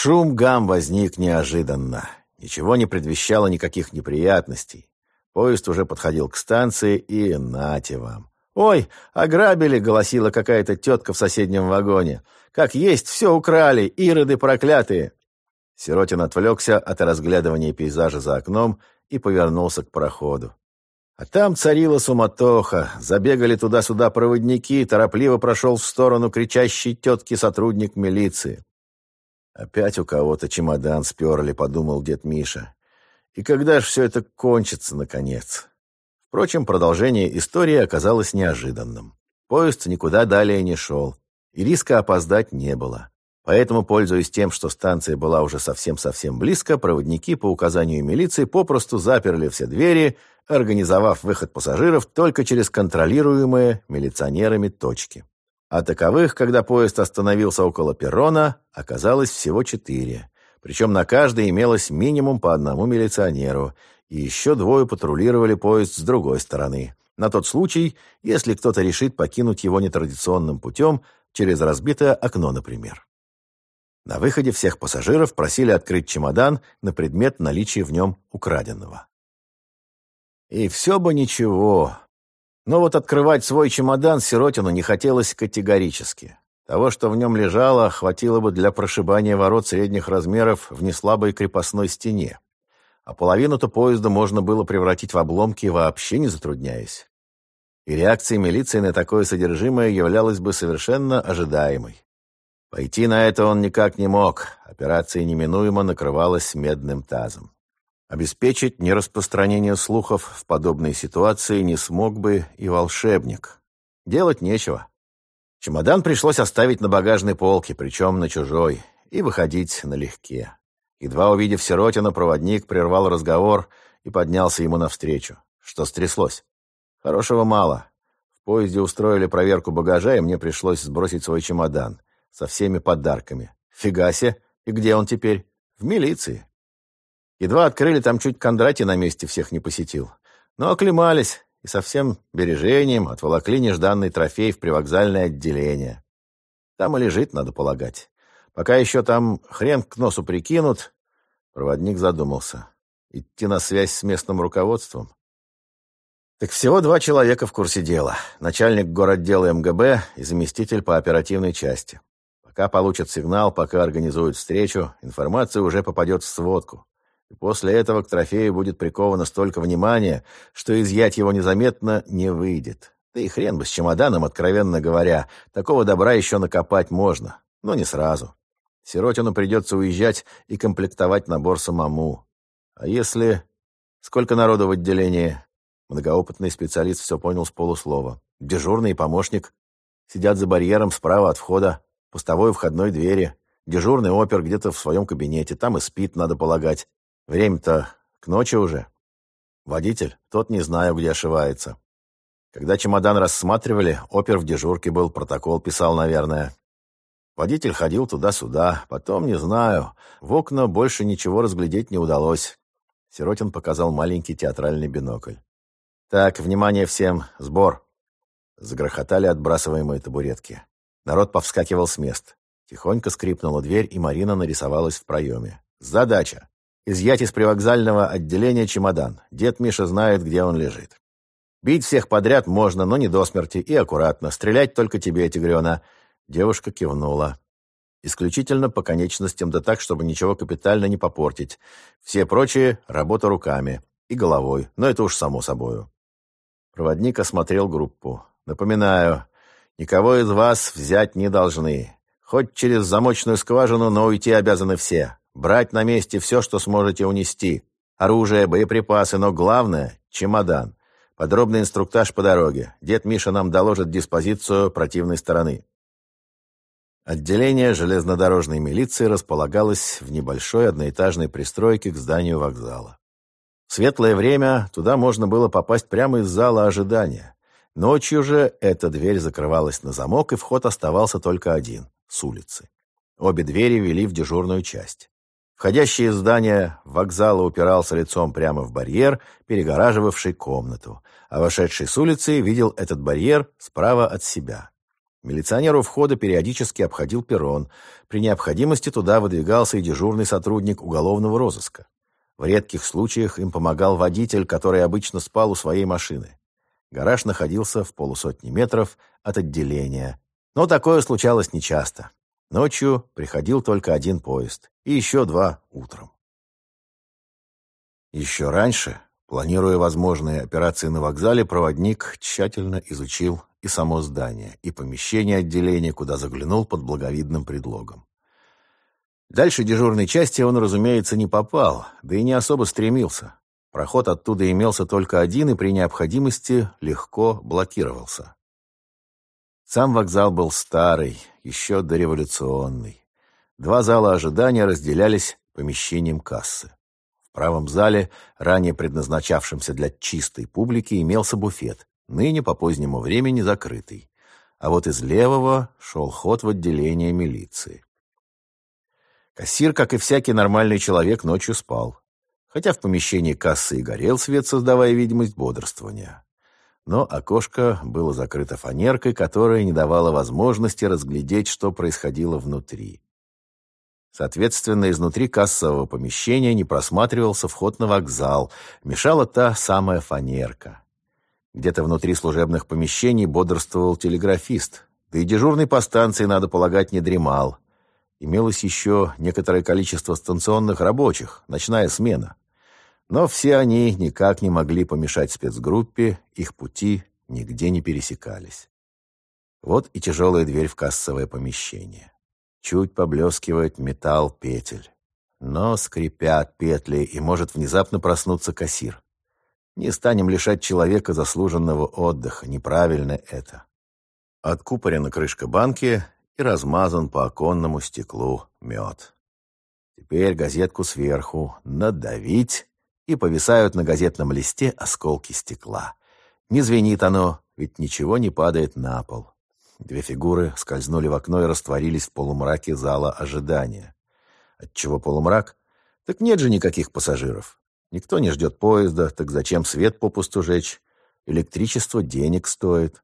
Шум-гам возник неожиданно. Ничего не предвещало никаких неприятностей. Поезд уже подходил к станции, и нате вам. «Ой, ограбили!» — голосила какая-то тетка в соседнем вагоне. «Как есть, все украли, ироды проклятые!» Сиротин отвлекся от разглядывания пейзажа за окном и повернулся к проходу. А там царила суматоха, забегали туда-сюда проводники, торопливо прошел в сторону кричащей тетки сотрудник милиции. «Опять у кого-то чемодан сперли», — подумал дед Миша. «И когда ж все это кончится, наконец?» Впрочем, продолжение истории оказалось неожиданным. Поезд никуда далее не шел, и риска опоздать не было. Поэтому, пользуясь тем, что станция была уже совсем-совсем близко, проводники по указанию милиции попросту заперли все двери, организовав выход пассажиров только через контролируемые милиционерами точки. А таковых, когда поезд остановился около перрона, оказалось всего четыре. Причем на каждой имелось минимум по одному милиционеру, и еще двое патрулировали поезд с другой стороны. На тот случай, если кто-то решит покинуть его нетрадиционным путем, через разбитое окно, например. На выходе всех пассажиров просили открыть чемодан на предмет наличия в нем украденного. И все бы ничего. Но вот открывать свой чемодан Сиротину не хотелось категорически. Того, что в нем лежало, хватило бы для прошибания ворот средних размеров в неслабой крепостной стене. А половину-то поезда можно было превратить в обломки, вообще не затрудняясь. И реакция милиции на такое содержимое являлась бы совершенно ожидаемой. Пойти на это он никак не мог. Операция неминуемо накрывалась медным тазом. Обеспечить нераспространение слухов в подобной ситуации не смог бы и волшебник. Делать нечего. Чемодан пришлось оставить на багажной полке, причем на чужой, и выходить налегке. Едва увидев Сиротина, проводник прервал разговор и поднялся ему навстречу. Что стряслось? Хорошего мало. В поезде устроили проверку багажа, и мне пришлось сбросить свой чемодан со всеми подарками. Фига себе! И где он теперь? В милиции. Едва открыли, там чуть Кондратий на месте всех не посетил. Но оклемались и со всем бережением отволокли нежданный трофей в привокзальное отделение. Там и лежит, надо полагать. Пока еще там хрен к носу прикинут, проводник задумался. Идти на связь с местным руководством? Так всего два человека в курсе дела. Начальник городдела МГБ и заместитель по оперативной части. Пока получат сигнал, пока организуют встречу, информация уже попадет в сводку. И после этого к трофею будет приковано столько внимания, что изъять его незаметно не выйдет. Да и хрен бы с чемоданом, откровенно говоря. Такого добра еще накопать можно, но не сразу. Сиротину придется уезжать и комплектовать набор самому. А если... Сколько народу в отделении? Многоопытный специалист все понял с полуслова. Дежурный и помощник сидят за барьером справа от входа пустовой входной двери. Дежурный опер где-то в своем кабинете, там и спит, надо полагать. Время-то к ночи уже. Водитель, тот не знаю, где ошивается. Когда чемодан рассматривали, опер в дежурке был, протокол писал, наверное. Водитель ходил туда-сюда, потом, не знаю, в окна больше ничего разглядеть не удалось. Сиротин показал маленький театральный бинокль. «Так, внимание всем, сбор!» Загрохотали отбрасываемые табуретки. Народ повскакивал с мест. Тихонько скрипнула дверь, и Марина нарисовалась в проеме. «Задача! Изъять из привокзального отделения чемодан. Дед Миша знает, где он лежит. Бить всех подряд можно, но не до смерти и аккуратно. Стрелять только тебе, тигрена». Девушка кивнула. Исключительно по конечностям, да так, чтобы ничего капитально не попортить. Все прочие — работа руками и головой, но это уж само собою. Проводник осмотрел группу. «Напоминаю, Никого из вас взять не должны. Хоть через замочную скважину, но уйти обязаны все. Брать на месте все, что сможете унести. Оружие, боеприпасы, но главное — чемодан. Подробный инструктаж по дороге. Дед Миша нам доложит диспозицию противной стороны. Отделение железнодорожной милиции располагалось в небольшой одноэтажной пристройке к зданию вокзала. В светлое время туда можно было попасть прямо из зала ожидания. Ночью же эта дверь закрывалась на замок, и вход оставался только один — с улицы. Обе двери вели в дежурную часть. Входящий из здания вокзала упирался лицом прямо в барьер, перегораживавший комнату, а вошедший с улицы видел этот барьер справа от себя. Милиционер у входа периодически обходил перрон. При необходимости туда выдвигался и дежурный сотрудник уголовного розыска. В редких случаях им помогал водитель, который обычно спал у своей машины. Гараж находился в полусотни метров от отделения. Но такое случалось нечасто. Ночью приходил только один поезд, и еще два утром. Еще раньше, планируя возможные операции на вокзале, проводник тщательно изучил и само здание, и помещение отделения, куда заглянул под благовидным предлогом. Дальше дежурной части он, разумеется, не попал, да и не особо стремился. Проход оттуда имелся только один и при необходимости легко блокировался. Сам вокзал был старый, еще дореволюционный. Два зала ожидания разделялись помещением кассы. В правом зале, ранее предназначавшемся для чистой публики, имелся буфет, ныне по позднему времени закрытый. А вот из левого шел ход в отделение милиции. Кассир, как и всякий нормальный человек, ночью спал. Хотя в помещении кассы и горел свет, создавая видимость бодрствования. Но окошко было закрыто фанеркой, которая не давала возможности разглядеть, что происходило внутри. Соответственно, изнутри кассового помещения не просматривался вход на вокзал, мешала та самая фанерка. Где-то внутри служебных помещений бодрствовал телеграфист, да и дежурный по станции, надо полагать, не дремал. Имелось еще некоторое количество станционных рабочих, ночная смена. Но все они никак не могли помешать спецгруппе, их пути нигде не пересекались. Вот и тяжелая дверь в кассовое помещение. Чуть поблескивает металл петель. Но скрипят петли, и может внезапно проснуться кассир. Не станем лишать человека заслуженного отдыха. Неправильно это. Откупорена крышка банки и размазан по оконному стеклу мед. Теперь газетку сверху надавить, и повисают на газетном листе осколки стекла. Не звенит оно, ведь ничего не падает на пол. Две фигуры скользнули в окно и растворились в полумраке зала ожидания. Отчего полумрак? Так нет же никаких пассажиров. Никто не ждет поезда, так зачем свет попусту жечь? Электричество денег стоит.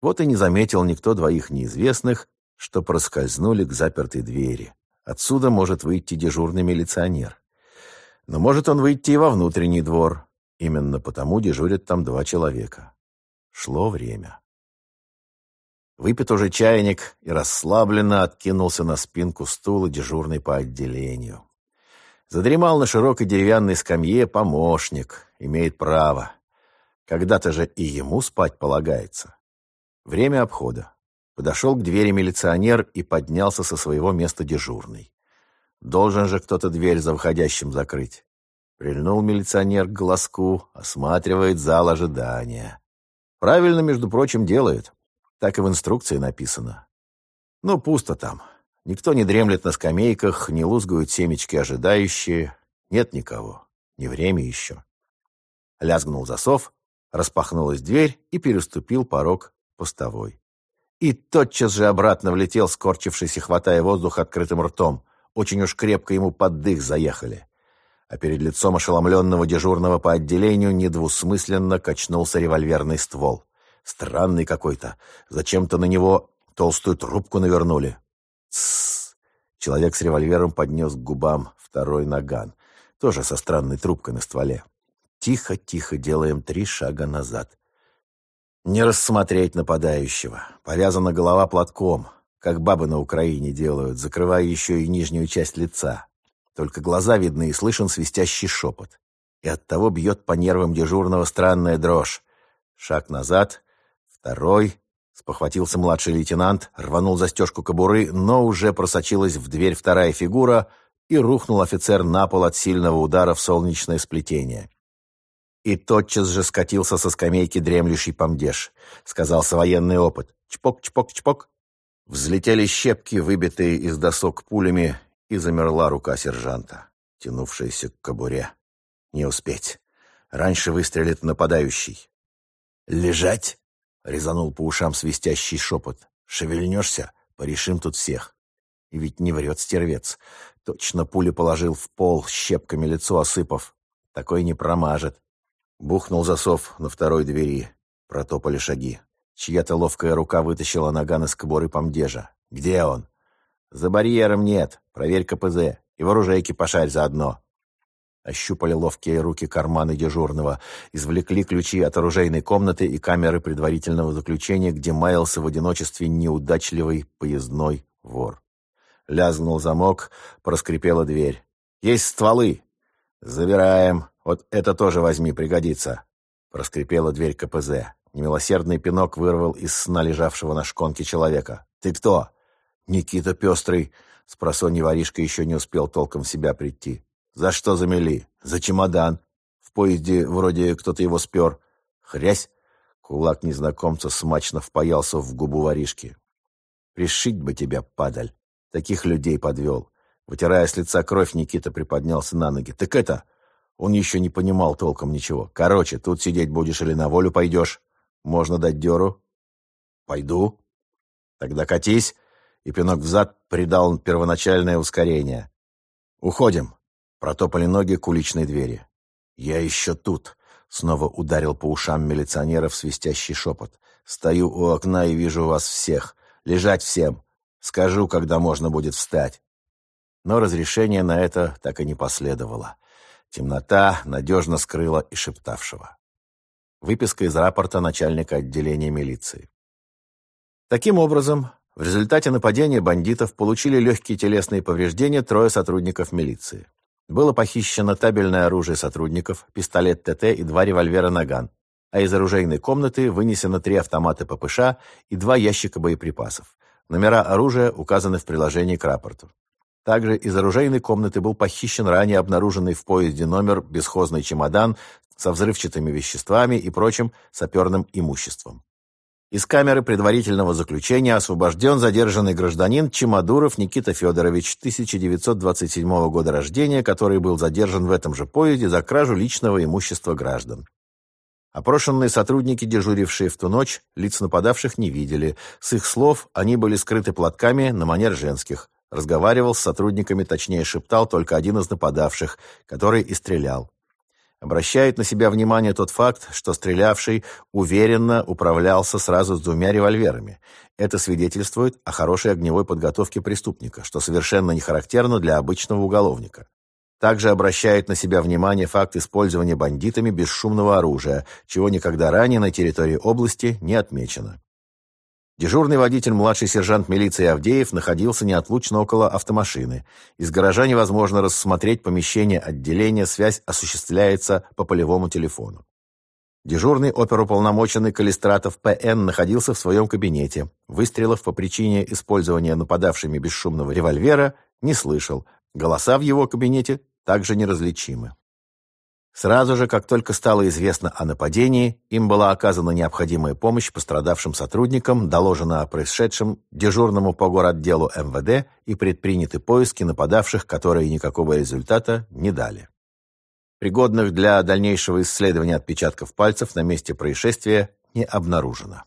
Вот и не заметил никто двоих неизвестных, что проскользнули к запертой двери. Отсюда может выйти дежурный милиционер. Но может он выйти и во внутренний двор. Именно потому дежурят там два человека. Шло время. Выпит уже чайник и расслабленно откинулся на спинку стула дежурный по отделению. Задремал на широкой деревянной скамье помощник, имеет право. Когда-то же и ему спать полагается. Время обхода. Подошел к двери милиционер и поднялся со своего места дежурный. Должен же кто-то дверь за входящим закрыть. Прильнул милиционер к глазку, осматривает зал ожидания. Правильно, между прочим, делает. Так и в инструкции написано. Ну, пусто там. Никто не дремлет на скамейках, не лузгают семечки ожидающие. Нет никого. Не время еще. Лязгнул засов, распахнулась дверь и переступил порог постовой. И тотчас же обратно влетел, скорчившись и хватая воздух открытым ртом. Очень уж крепко ему под дых заехали. А перед лицом ошеломленного дежурного по отделению недвусмысленно качнулся револьверный ствол. Странный какой-то. Зачем-то на него толстую трубку навернули. Тссс. Человек с револьвером поднес к губам второй наган. Тоже со странной трубкой на стволе. Тихо-тихо делаем три шага назад. Не рассмотреть нападающего. Повязана голова платком, как бабы на Украине делают, закрывая еще и нижнюю часть лица. Только глаза видны и слышен свистящий шепот. И оттого бьет по нервам дежурного странная дрожь. Шаг назад, второй, Спохватился младший лейтенант, рванул застежку кобуры, но уже просочилась в дверь вторая фигура, и рухнул офицер на пол от сильного удара в солнечное сплетение. И тотчас же скатился со скамейки дремлющий помдеж. Сказался военный опыт. Чпок, чпок, чпок. Взлетели щепки, выбитые из досок пулями, и замерла рука сержанта, тянувшаяся к кобуре. Не успеть. Раньше выстрелит нападающий. «Лежать!» Резанул по ушам свистящий шепот. «Шевельнешься? Порешим тут всех». И ведь не врет стервец. Точно пули положил в пол, щепками лицо осыпав. Такой не промажет. Бухнул засов на второй двери. Протопали шаги. Чья-то ловкая рука вытащила наган из кобуры помдежа. «Где он?» «За барьером нет. Проверь КПЗ. И в оружейке пошарь заодно». Ощупали ловкие руки карманы дежурного, извлекли ключи от оружейной комнаты и камеры предварительного заключения, где маялся в одиночестве неудачливый поездной вор. Лязгнул замок, проскрипела дверь. «Есть стволы!» «Забираем. Вот это тоже возьми, пригодится!» Проскрипела дверь КПЗ. Немилосердный пинок вырвал из сна лежавшего на шконке человека. «Ты кто?» «Никита Пестрый». Спросонья воришка еще не успел толком в себя прийти. «За что замели?» «За чемодан. В поезде вроде кто-то его спер». «Хрясь!» Кулак незнакомца смачно впаялся в губу воришки. «Пришить бы тебя, падаль!» Таких людей подвел. Вытирая с лица кровь, Никита приподнялся на ноги. «Так это...» Он еще не понимал толком ничего. «Короче, тут сидеть будешь или на волю пойдешь? Можно дать дёру?» «Пойду». «Тогда катись». И пинок взад придал первоначальное ускорение. «Уходим». Протопали ноги к уличной двери. «Я еще тут», — снова ударил по ушам милиционеров свистящий шепот. «Стою у окна и вижу вас всех. Лежать всем. Скажу, когда можно будет встать». Но разрешение на это так и не последовало. Темнота надежно скрыла и шептавшего. Выписка из рапорта начальника отделения милиции. Таким образом, в результате нападения бандитов получили легкие телесные повреждения трое сотрудников милиции. Было похищено табельное оружие сотрудников, пистолет ТТ и два револьвера «Наган», а из оружейной комнаты вынесено три автомата ППШ и два ящика боеприпасов. Номера оружия указаны в приложении к рапорту. Также из оружейной комнаты был похищен ранее обнаруженный в поезде номер бесхозный чемодан со взрывчатыми веществами и прочим саперным имуществом. Из камеры предварительного заключения освобожден задержанный гражданин Чемодуров Никита Федорович, 1927 года рождения, который был задержан в этом же поезде за кражу личного имущества граждан. Опрошенные сотрудники, дежурившие в ту ночь, лиц нападавших не видели. С их слов они были скрыты платками на манер женских. Разговаривал с сотрудниками, точнее шептал только один из нападавших, который и стрелял. Обращает на себя внимание тот факт, что стрелявший уверенно управлялся сразу с двумя револьверами. Это свидетельствует о хорошей огневой подготовке преступника, что совершенно не характерно для обычного уголовника. Также обращает на себя внимание факт использования бандитами бесшумного оружия, чего никогда ранее на территории области не отмечено. Дежурный водитель, младший сержант милиции Авдеев, находился неотлучно около автомашины. Из гаража невозможно рассмотреть помещение отделения, связь осуществляется по полевому телефону. Дежурный оперуполномоченный Калистратов П.Н. находился в своем кабинете. Выстрелов по причине использования нападавшими бесшумного револьвера не слышал. Голоса в его кабинете также неразличимы. Сразу же, как только стало известно о нападении, им была оказана необходимая помощь пострадавшим сотрудникам, доложено о происшедшем дежурному по городделу МВД и предприняты поиски нападавших, которые никакого результата не дали. Пригодных для дальнейшего исследования отпечатков пальцев на месте происшествия не обнаружено.